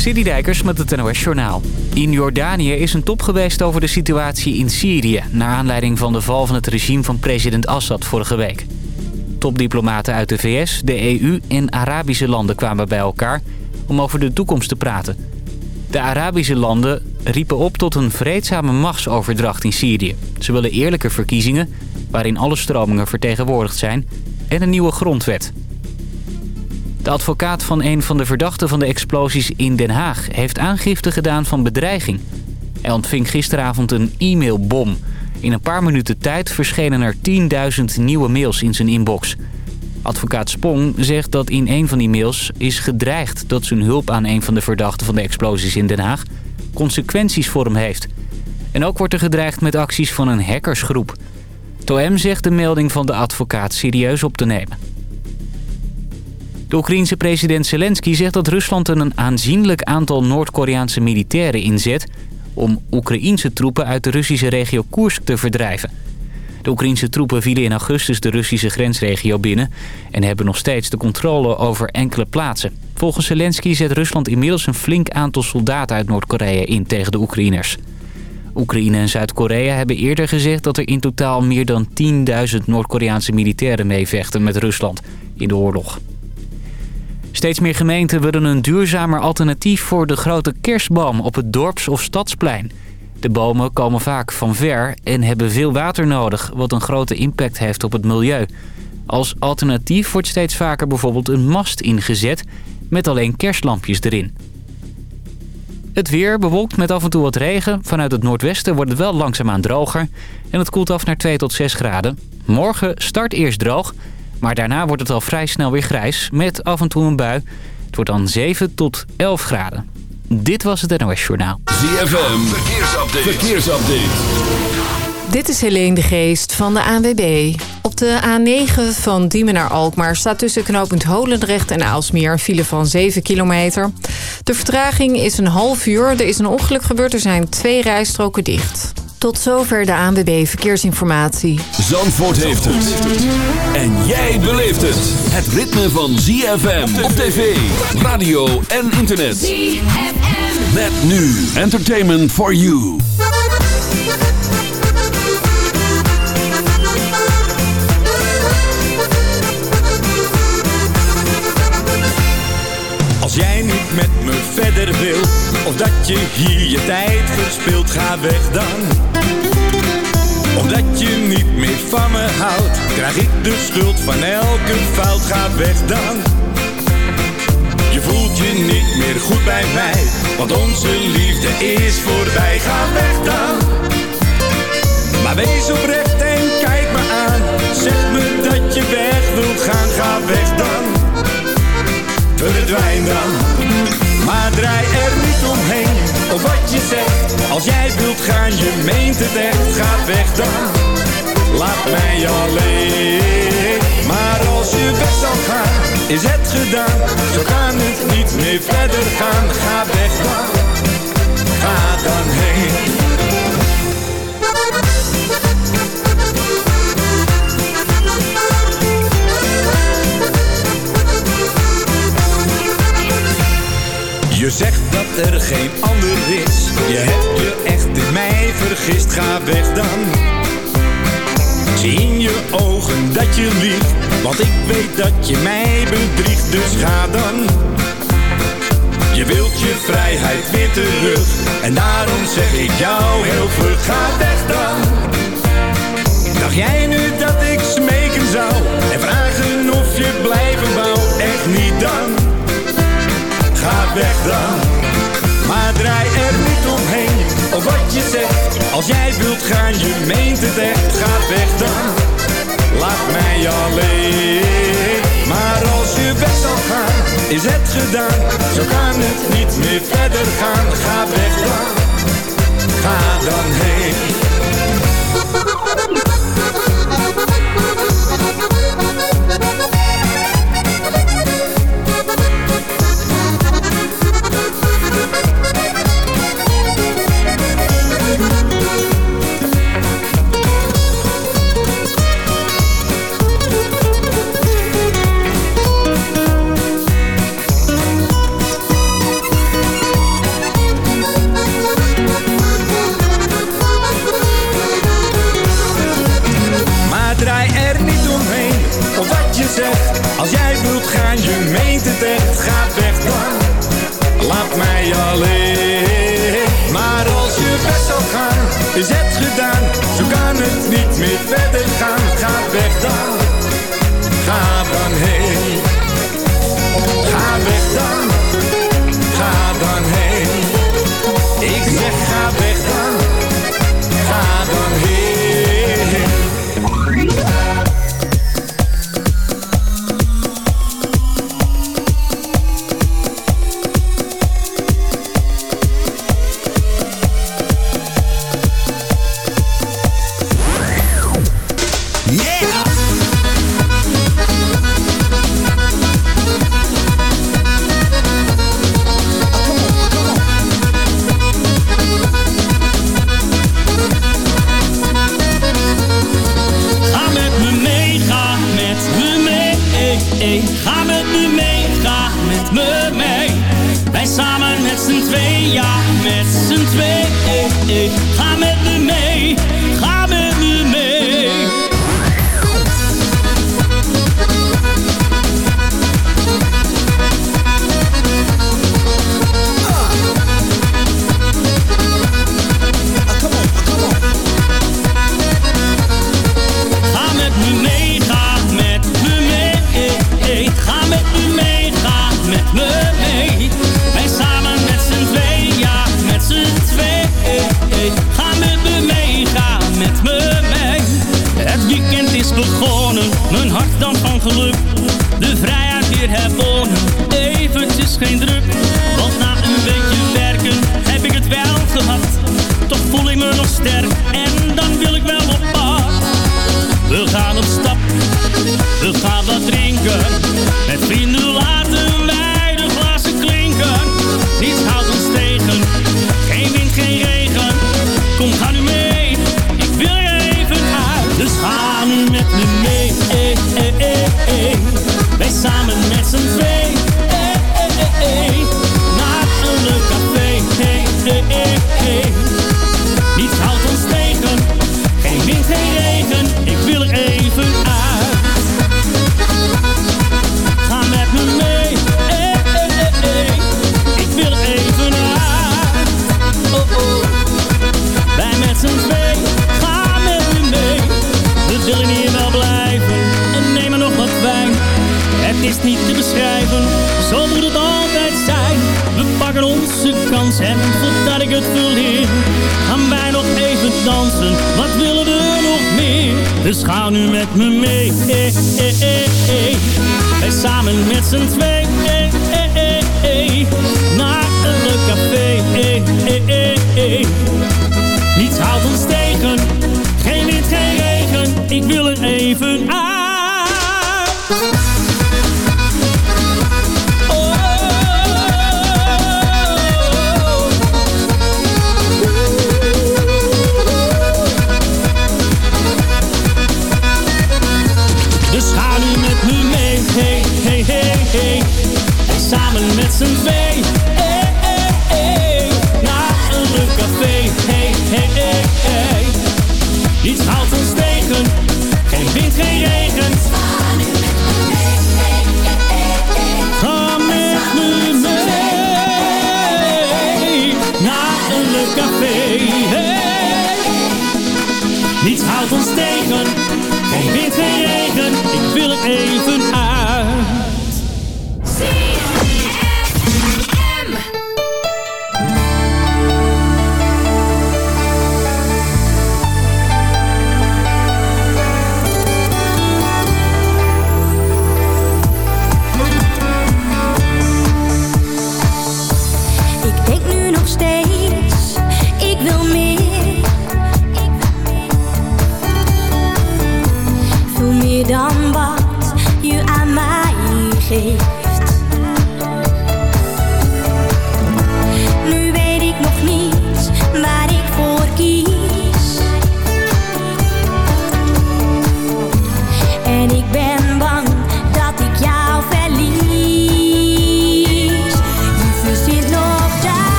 City Dijkers met het NOS Journaal. In Jordanië is een top geweest over de situatie in Syrië... naar aanleiding van de val van het regime van president Assad vorige week. Topdiplomaten uit de VS, de EU en Arabische landen kwamen bij elkaar... om over de toekomst te praten. De Arabische landen riepen op tot een vreedzame machtsoverdracht in Syrië. Ze willen eerlijke verkiezingen, waarin alle stromingen vertegenwoordigd zijn... en een nieuwe grondwet... De advocaat van een van de verdachten van de explosies in Den Haag... heeft aangifte gedaan van bedreiging. Hij ontving gisteravond een e-mailbom. In een paar minuten tijd verschenen er 10.000 nieuwe mails in zijn inbox. Advocaat Spong zegt dat in een van die mails is gedreigd... dat zijn hulp aan een van de verdachten van de explosies in Den Haag... consequenties voor hem heeft. En ook wordt er gedreigd met acties van een hackersgroep. TOM zegt de melding van de advocaat serieus op te nemen. De Oekraïense president Zelensky zegt dat Rusland een aanzienlijk aantal Noord-Koreaanse militairen inzet... om Oekraïense troepen uit de Russische regio Koersk te verdrijven. De Oekraïense troepen vielen in augustus de Russische grensregio binnen... en hebben nog steeds de controle over enkele plaatsen. Volgens Zelensky zet Rusland inmiddels een flink aantal soldaten uit Noord-Korea in tegen de Oekraïners. Oekraïne en Zuid-Korea hebben eerder gezegd dat er in totaal meer dan 10.000 Noord-Koreaanse militairen meevechten met Rusland in de oorlog. Steeds meer gemeenten willen een duurzamer alternatief voor de grote kerstboom op het dorps- of stadsplein. De bomen komen vaak van ver en hebben veel water nodig, wat een grote impact heeft op het milieu. Als alternatief wordt steeds vaker bijvoorbeeld een mast ingezet met alleen kerstlampjes erin. Het weer bewolkt met af en toe wat regen. Vanuit het noordwesten wordt het wel langzaamaan droger. En het koelt af naar 2 tot 6 graden. Morgen start eerst droog. Maar daarna wordt het al vrij snel weer grijs, met af en toe een bui. Het wordt dan 7 tot 11 graden. Dit was het NOS Journaal. ZFM, verkeersupdate. verkeersupdate. Dit is Helene de Geest van de ANWB. Op de A9 van Diemen naar Alkmaar staat tussen knooppunt Holendrecht en Aalsmeer een file van 7 kilometer. De vertraging is een half uur. Er is een ongeluk gebeurd. Er zijn twee rijstroken dicht. Tot zover de ANWB Verkeersinformatie. Zandvoort heeft het. En jij beleeft het. Het ritme van ZFM op tv, radio en internet. ZFM. Met nu Entertainment for You. Als jij niet met me verder wil, of dat je hier je tijd verspilt, ga weg dan. Omdat je niet meer van me houdt, krijg ik de schuld van elke fout, ga weg dan. Je voelt je niet meer goed bij mij, want onze liefde is voorbij, ga weg dan. Maar wees oprecht en kijk me aan, zeg me dat je weg wilt gaan, ga weg dan verdwijn dan. Maar draai er niet omheen, of wat je zegt. Als jij wilt gaan, je meent het echt, ga weg dan. Laat mij alleen. Maar als je weg zal gaan, is het gedaan. Zo kan het niet meer verder gaan, ga weg dan. Ga dan heen. Je zegt dat er geen ander is. Je hebt je echt in mij vergist. Ga weg dan. Zie in je ogen dat je liegt. Want ik weet dat je mij bedriegt. Dus ga dan. Je wilt je vrijheid weer terug. En daarom zeg ik jou heel vlug. Ga weg dan. Dacht jij nu dat ik smeken zou? Weg dan. Maar draai er niet omheen, of wat je zegt. Als jij wilt gaan, je meent het echt, ga weg dan. Laat mij alleen. Maar als je weg zal gaan, is het gedaan. Zo kan het niet meer verder gaan, ga weg dan. Ga dan heen.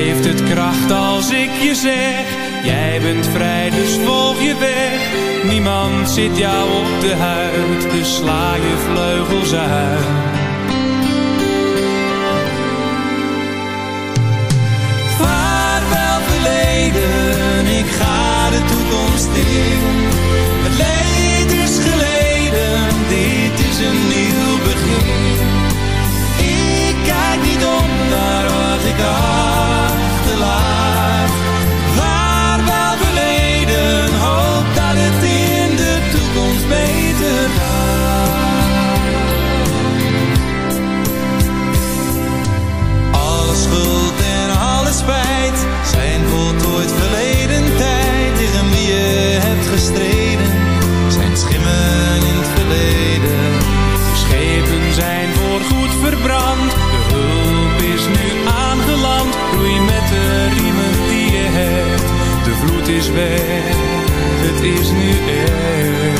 Heeft het kracht als ik je zeg. Jij bent vrij dus volg je weg. Niemand zit jou op de huid Dus sla je vleugels uit. Vaarwel verleden Ik ga de toekomst in. Het leed is geleden Dit is een nieuw begin. Ik kijk niet om naar wat ik had. weg, het is nu echt.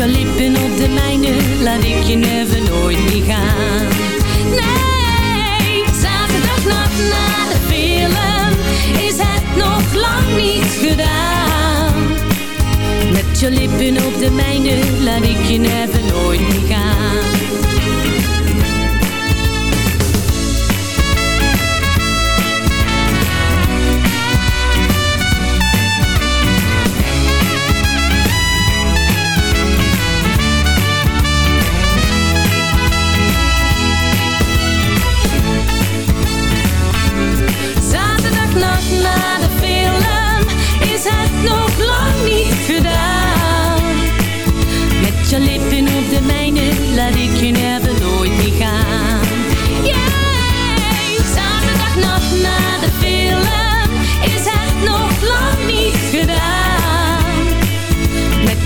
Met je lippen op de mijne, laat ik je never nooit meer gaan. Nee, zaterdag nacht na de film is het nog lang niet gedaan. Met je lippen op de mijne, laat ik je even nooit meer gaan.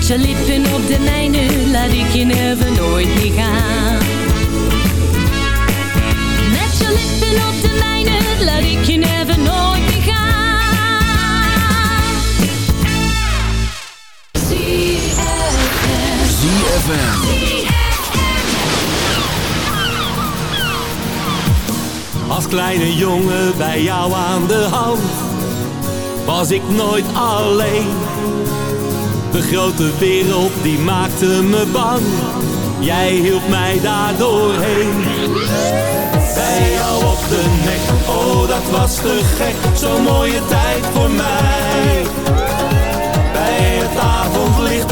Je lippen op de mijne, laat ik je never nooit meer gaan. Met je lippen op de mijne, laat ik je never nooit meer gaan. Zie ZFM. Als kleine jongen bij jou aan de hand Was ik nooit alleen de grote wereld die maakte me bang, jij hielp mij daardoor heen. Bij jou op de nek, oh dat was te gek, zo'n mooie tijd voor mij. Bij het avondlicht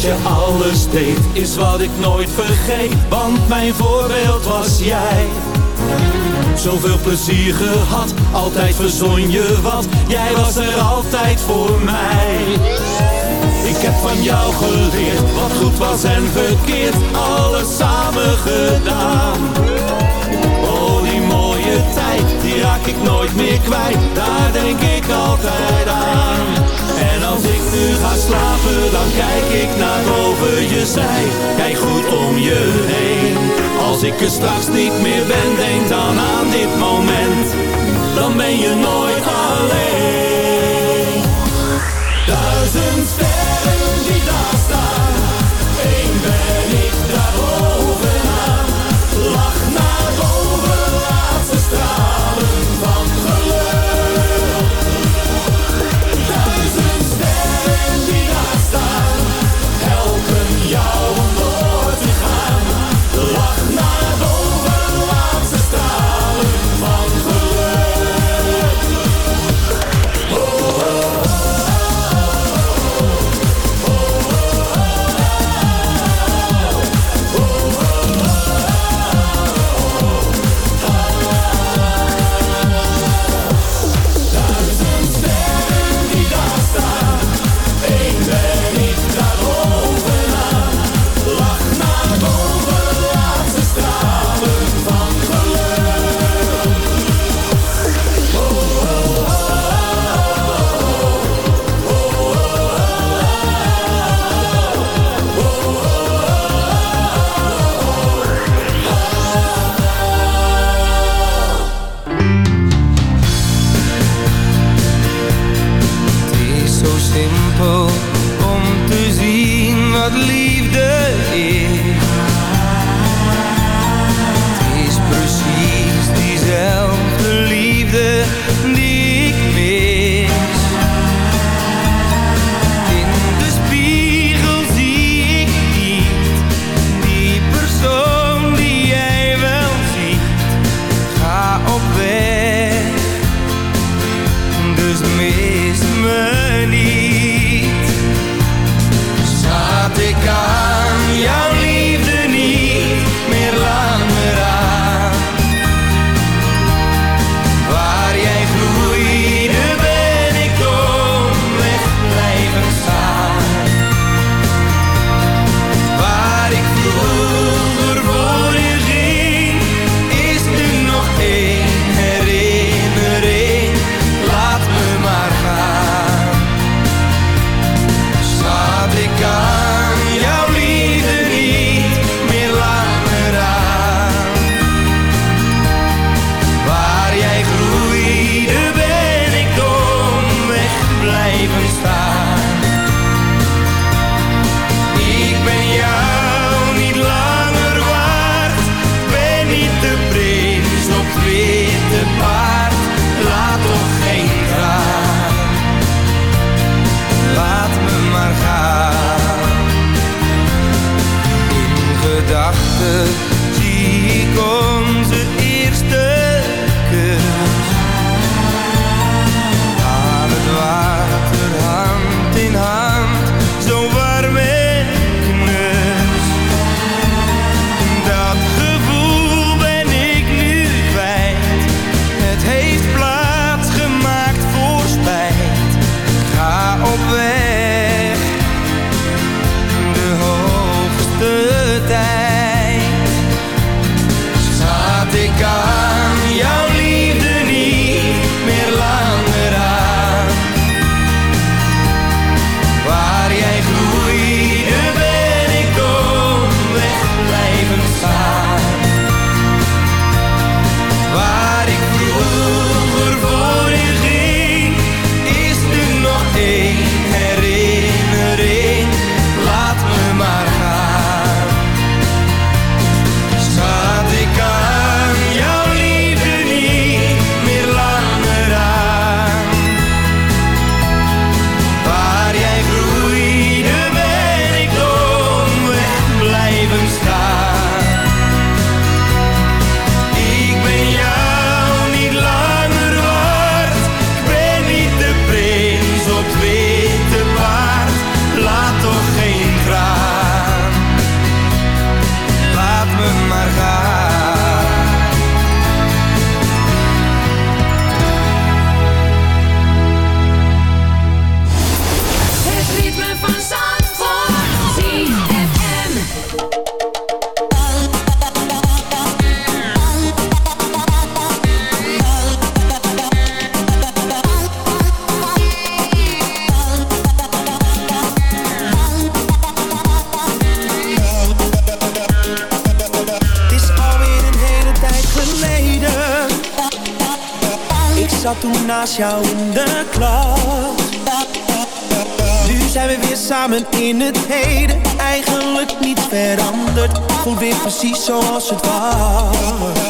Zoals je alles deed, is wat ik nooit vergeet. Want mijn voorbeeld was jij. Zoveel plezier gehad, altijd verzon je wat. Jij was er altijd voor mij. Ik heb van jou geleerd, wat goed was en verkeerd. Alles samen gedaan. Die raak ik nooit meer kwijt. Daar denk ik altijd aan. En als ik nu ga slapen, dan kijk ik naar boven je zij. Kijk goed om je heen. Als ik er straks niet meer ben, denk dan aan dit moment. Dan ben je nooit alleen. Precies zoals het was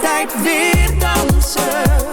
tijd weer dansen.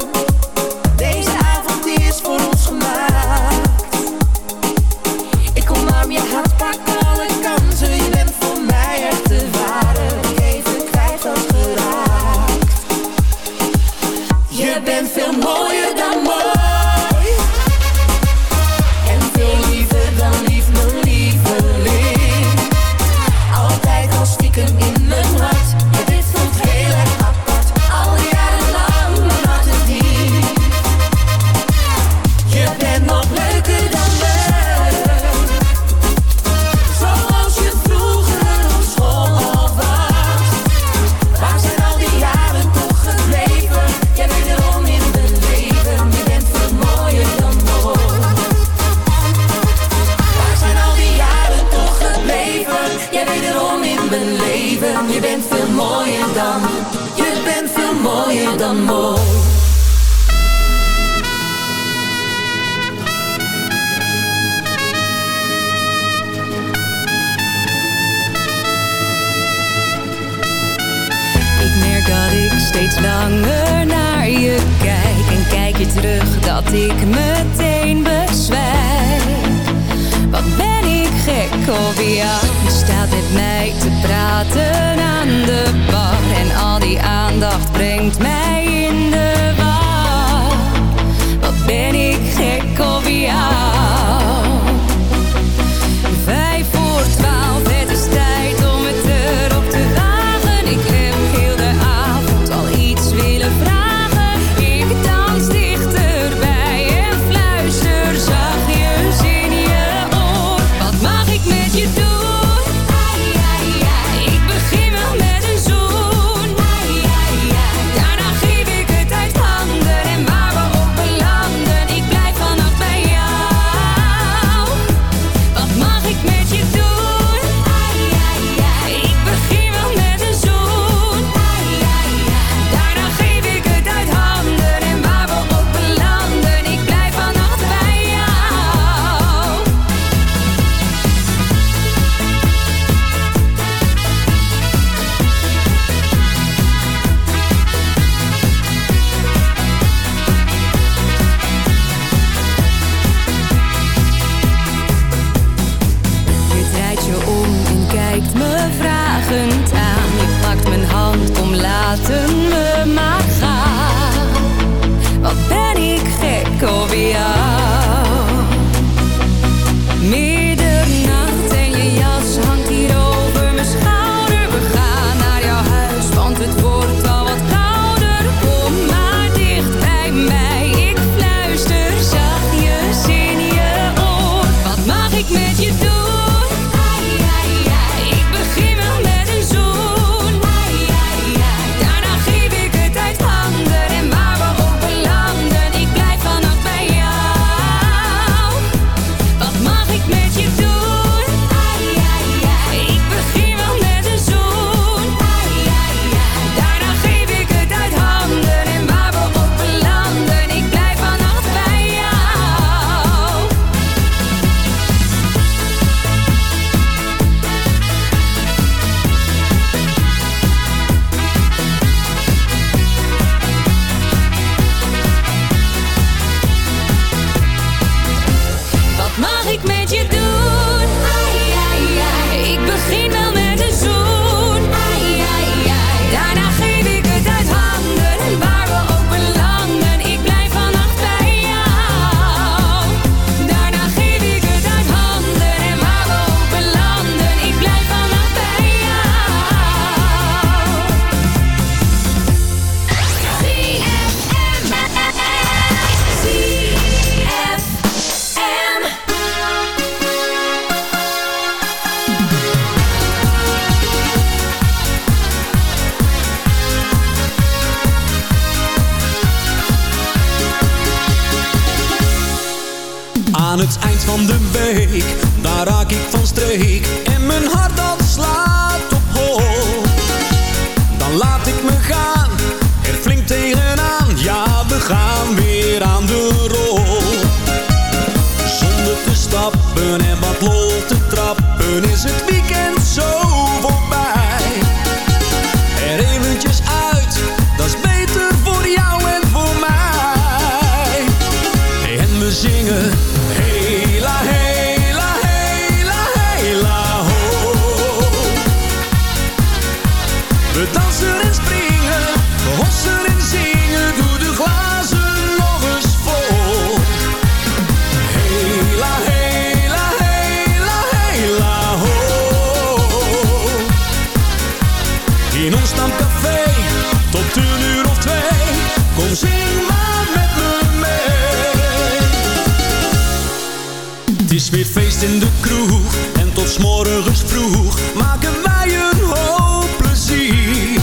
en tot s'morgens vroeg maken wij een hoop plezier.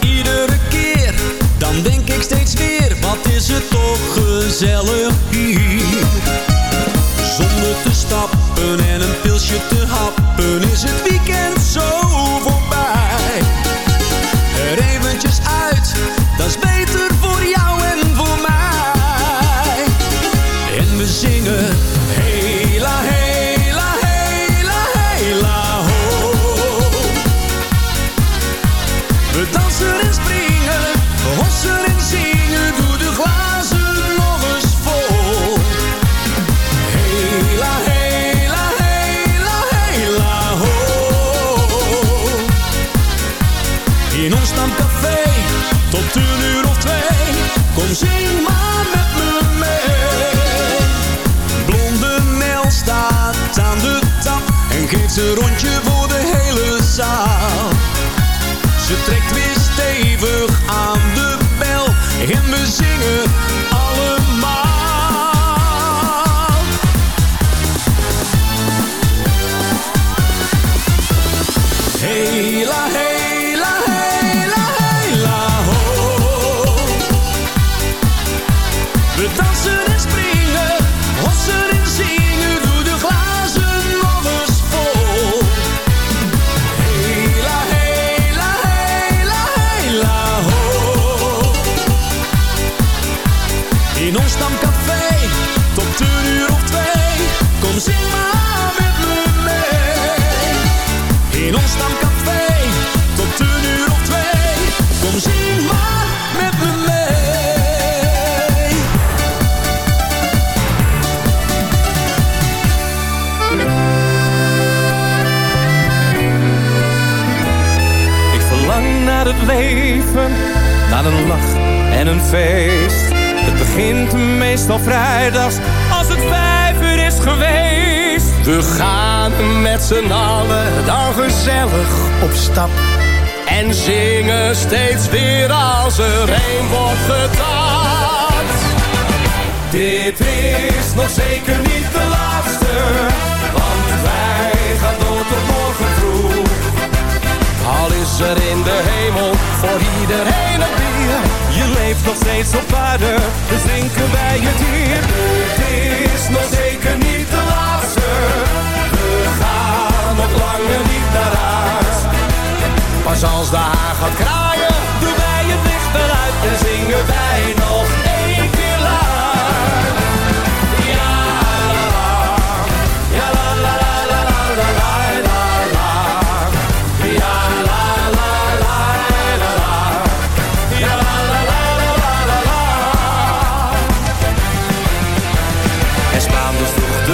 Iedere keer, dan denk ik steeds weer, wat is het toch gezellig hier. Zonder te stappen en een pilsje te een rondje voor de hele zaal. Ze trekt weer stevig aan de bel en we zingen op stap. En zingen steeds weer als er een wordt getapt. Dit is nog zeker niet de laatste, want wij gaan door tot is er in de hemel voor iedereen een bier. Je leeft nog steeds op aarde, dus drinken wij het hier. Het is nog zeker niet de laatste, we gaan nog langer niet naar. Pas als de haan gaat kraaien, doen wij het licht eruit en zingen wij nog één keer luid. Ja, la la, la la la la la la.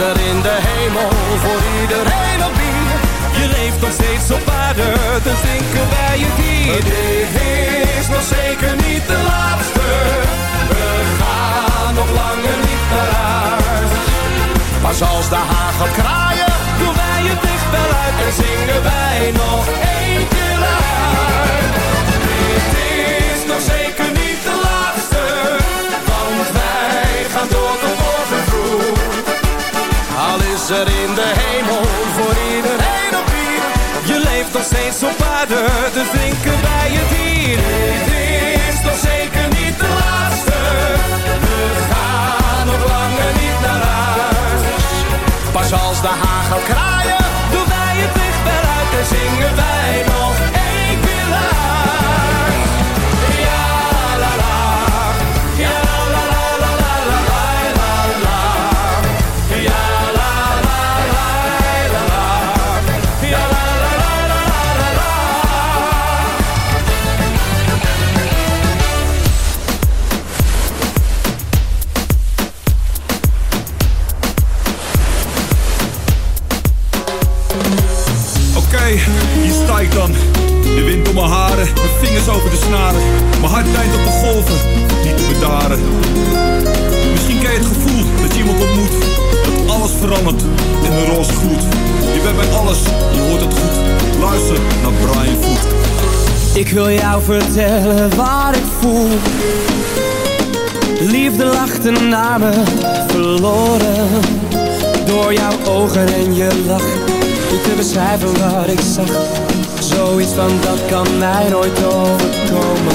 Er in de hemel voor iedereen een bier. Je leeft nog steeds op aarde, dus drinken wij het hier. Dit is nog zeker niet de laatste. We gaan nog langer niet naar huis. Maar als de gaat kraaien, doen wij het licht uit en zingen wij nog één keer luid. Dit is nog zeker niet de laatste, want wij gaan door tot morgen vroeg. Al is er in de hemel voor iedereen op bier. Je leeft nog steeds op aarde, dus drinken wij het hier. Dit is nog zeker niet de laatste. We gaan nog langer. Zoals de hagel kraaien, doen wij het licht wel uit en zingen wij nog. Ik wil. Ja la la, la la la la la la la, la. Om mijn vingers over de snaren. Mijn hart deint op de golven, niet te bedaren. Misschien ken je het gevoel dat je iemand ontmoet. Dat alles verandert in een roze gloed. Je bent bij alles, je hoort het goed. Luister naar Brian Voet. Ik wil jou vertellen wat ik voel. Liefde lachte naar me, verloren. Door jouw ogen en je lach. Niet te beschrijven wat ik zag. Zoiets van dat kan mij nooit overkomen.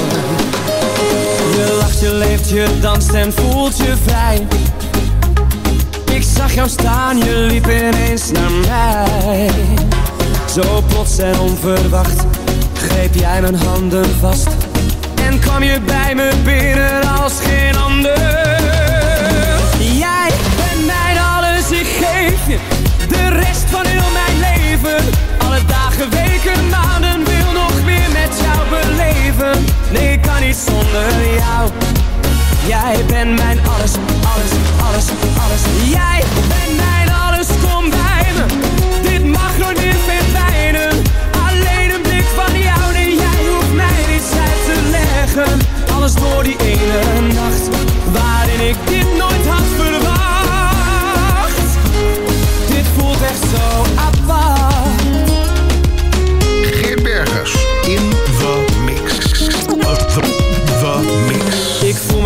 Je lacht, je leeft, je danst en voelt je vrij. Ik zag jou staan, je liep ineens naar mij. Zo plots en onverwacht greep jij mijn handen vast En kwam je bij me binnen als geen ander Jij bent mijn alles, ik geef je De rest van heel mijn leven dagen, weken, maanden Wil nog meer met jou beleven. Nee, ik kan niet zonder jou. Jij bent mijn alles, alles, alles, alles. Jij bent mijn alles, kom bij me. Dit mag nooit meer verdwijnen. Alleen een blik van jou Nee, jij hoeft mij niets uit te leggen. Alles door die ene nacht Waarin ik dit nooit had verwacht. Dit voelt echt zo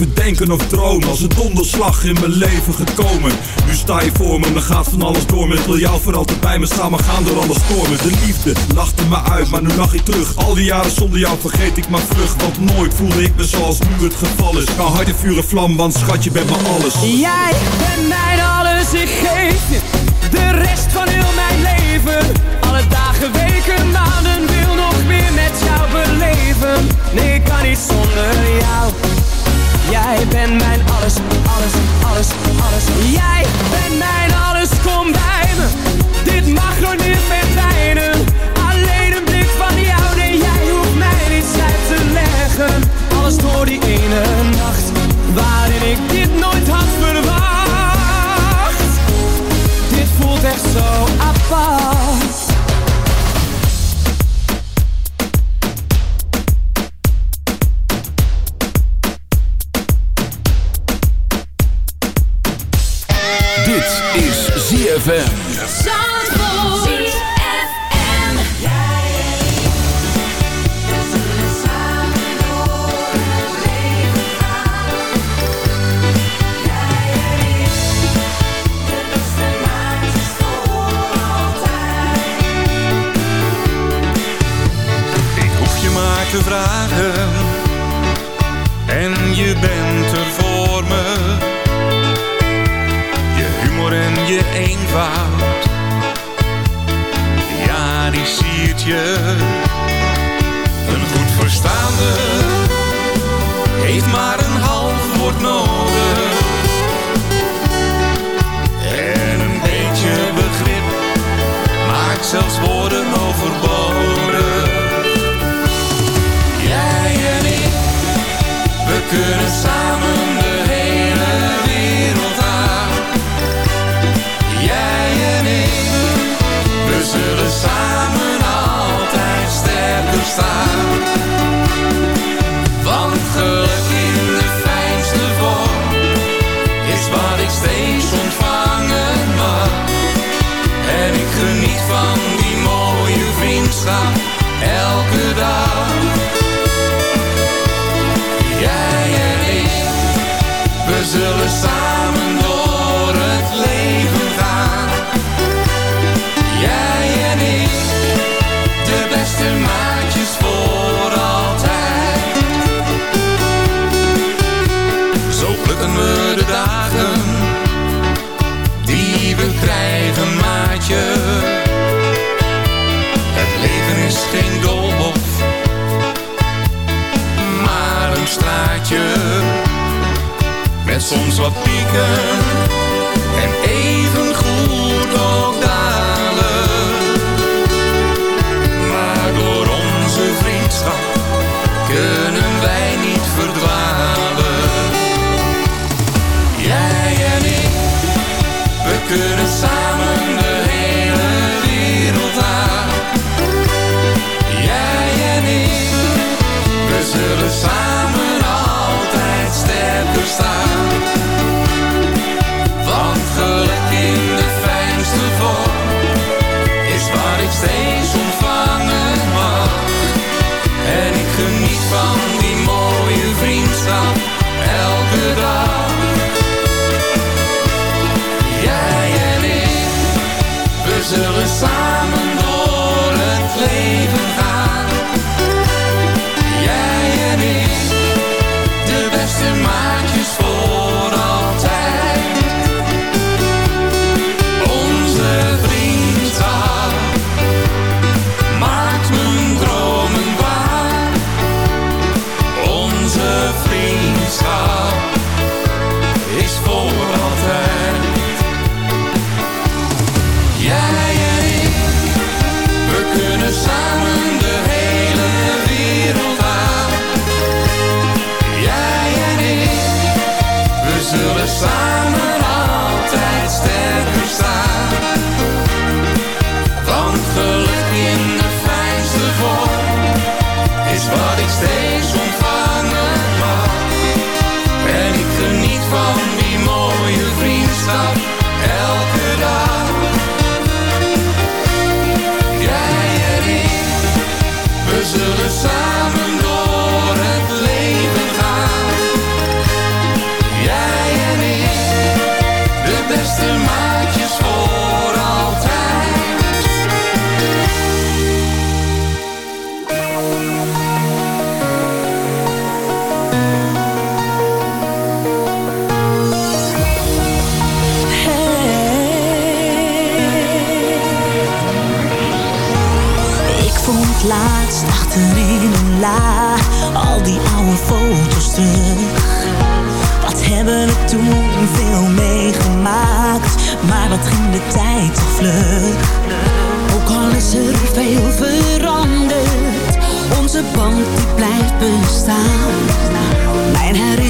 kan het niet durven denken of dromen. Als een donderslag in mijn leven gekomen. Nu sta je voor me, dan gaat van alles door. Me Ik wil jou voor altijd bij me staan, maar gaan door alle stormen De liefde lachte me uit, maar nu lach ik terug. Al die jaren zonder jou vergeet ik maar vlug Want nooit voelde ik me zoals nu het geval is. Ga hard in vuur vlam, want schat je bent me alles. Jij bent mijn alles, ik geef je de rest van heel mijn leven. Alle dagen, weken, maanden, wil nog meer met jou beleven. Nee, ik kan niet zonder jou. Jij bent mijn alles, alles, alles, alles. Jij bent mijn alles, kom bij me. Dit mag nooit meer verdwijnen. Alleen een blik van jou, nee, jij hoeft mij niets uit te leggen. Alles door die ene nacht, waarin ik dit nooit had verwacht. Dit voelt echt zo apart. ZFM. Ik hoef je maar te vragen En je bent je eenvoud. Ja, die siert je. Een goed verstaande Heeft maar een half woord nodig. En een beetje begrip Maakt zelfs woorden overbodig. Jij en ik, we kunnen samen zullen samen altijd sterker staan. Want geluk in de fijnste vorm is wat ik steeds ontvangen mag. En ik geniet van die mooie vriendschap elke dag. soms wat pieken en even goed ook dalen. Maar door onze vriendschap kunnen wij niet verdwalen. Jij en ik, we kunnen samen de hele wereld aan. Jij en ik, we zullen samen. Erin in een la. Al die oude foto's terug. Wat hebben we toen veel meegemaakt. Maar wat ging de tijd toch vlug. Ook al is er veel veranderd. Onze band die blijft bestaan. Mijn herinnering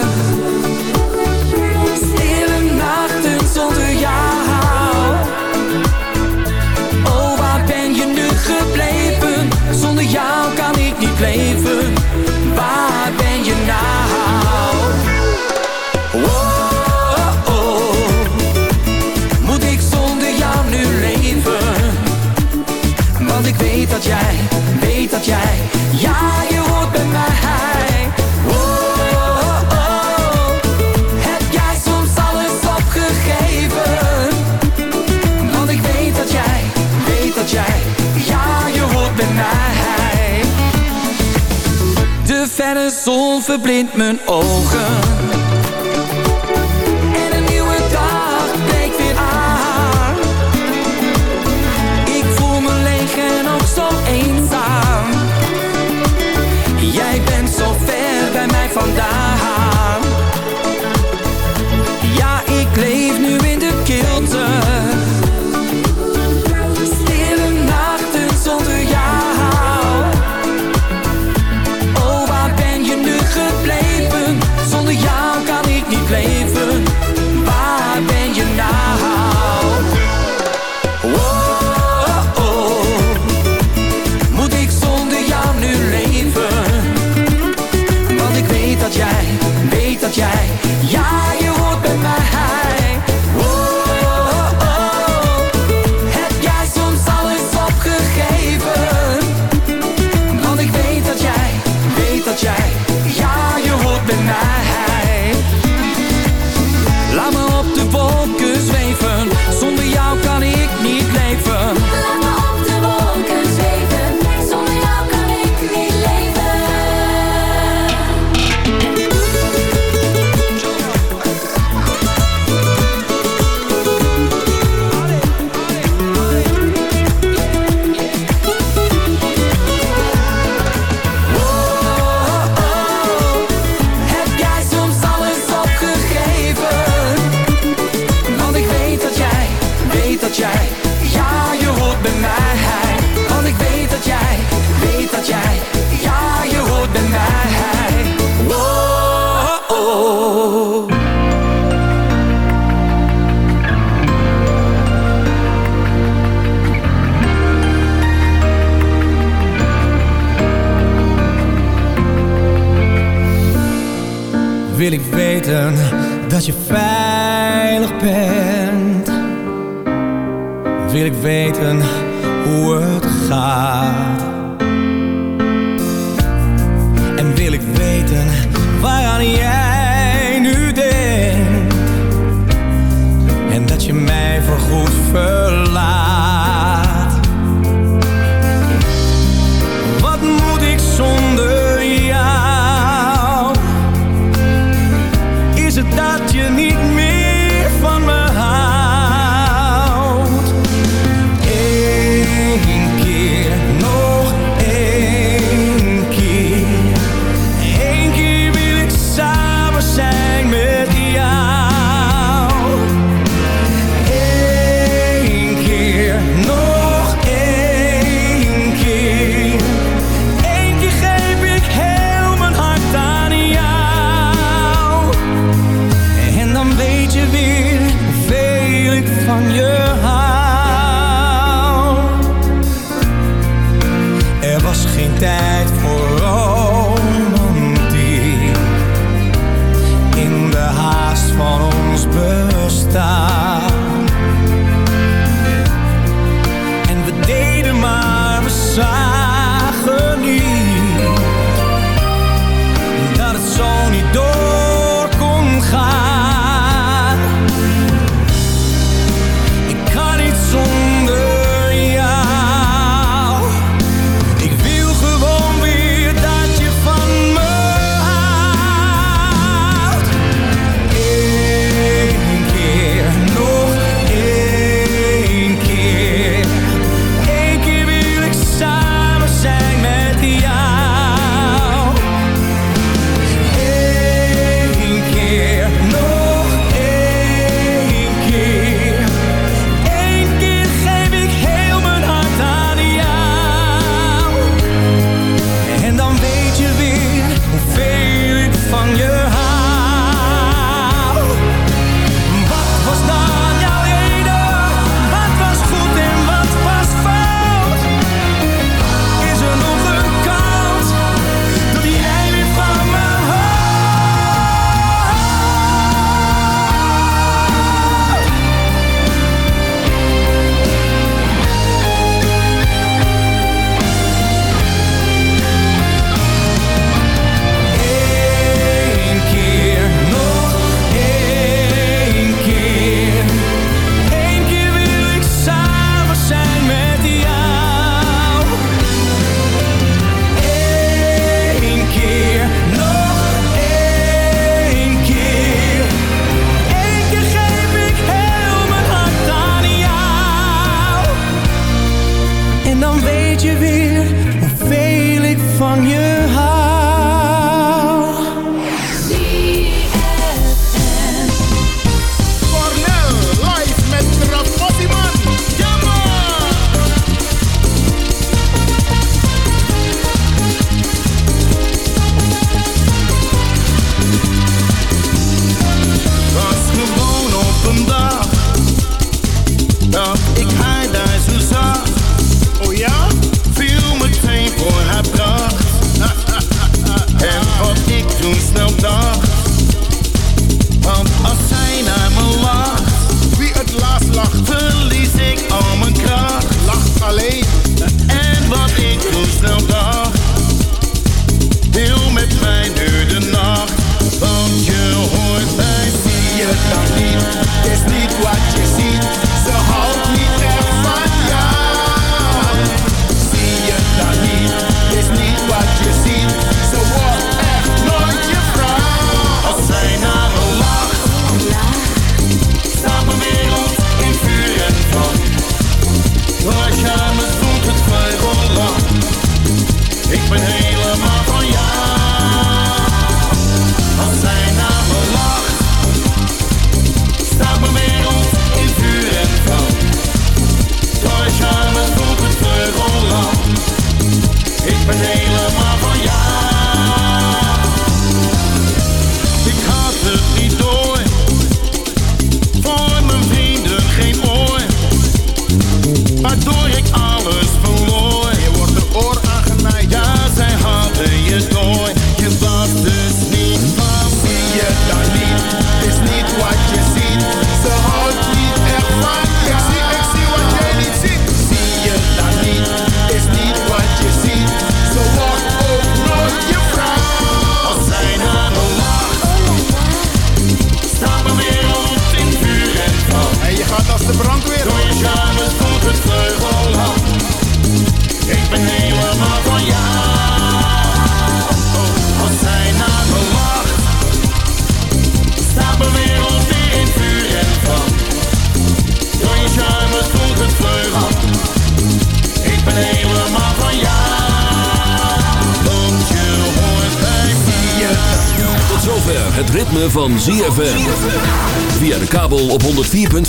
Ja, je hoort bij mij. Oh, oh, oh, oh. Heb jij soms alles opgegeven? Want ik weet dat jij, weet dat jij. Ja, je hoort bij mij. De verre zon verblindt mijn ogen.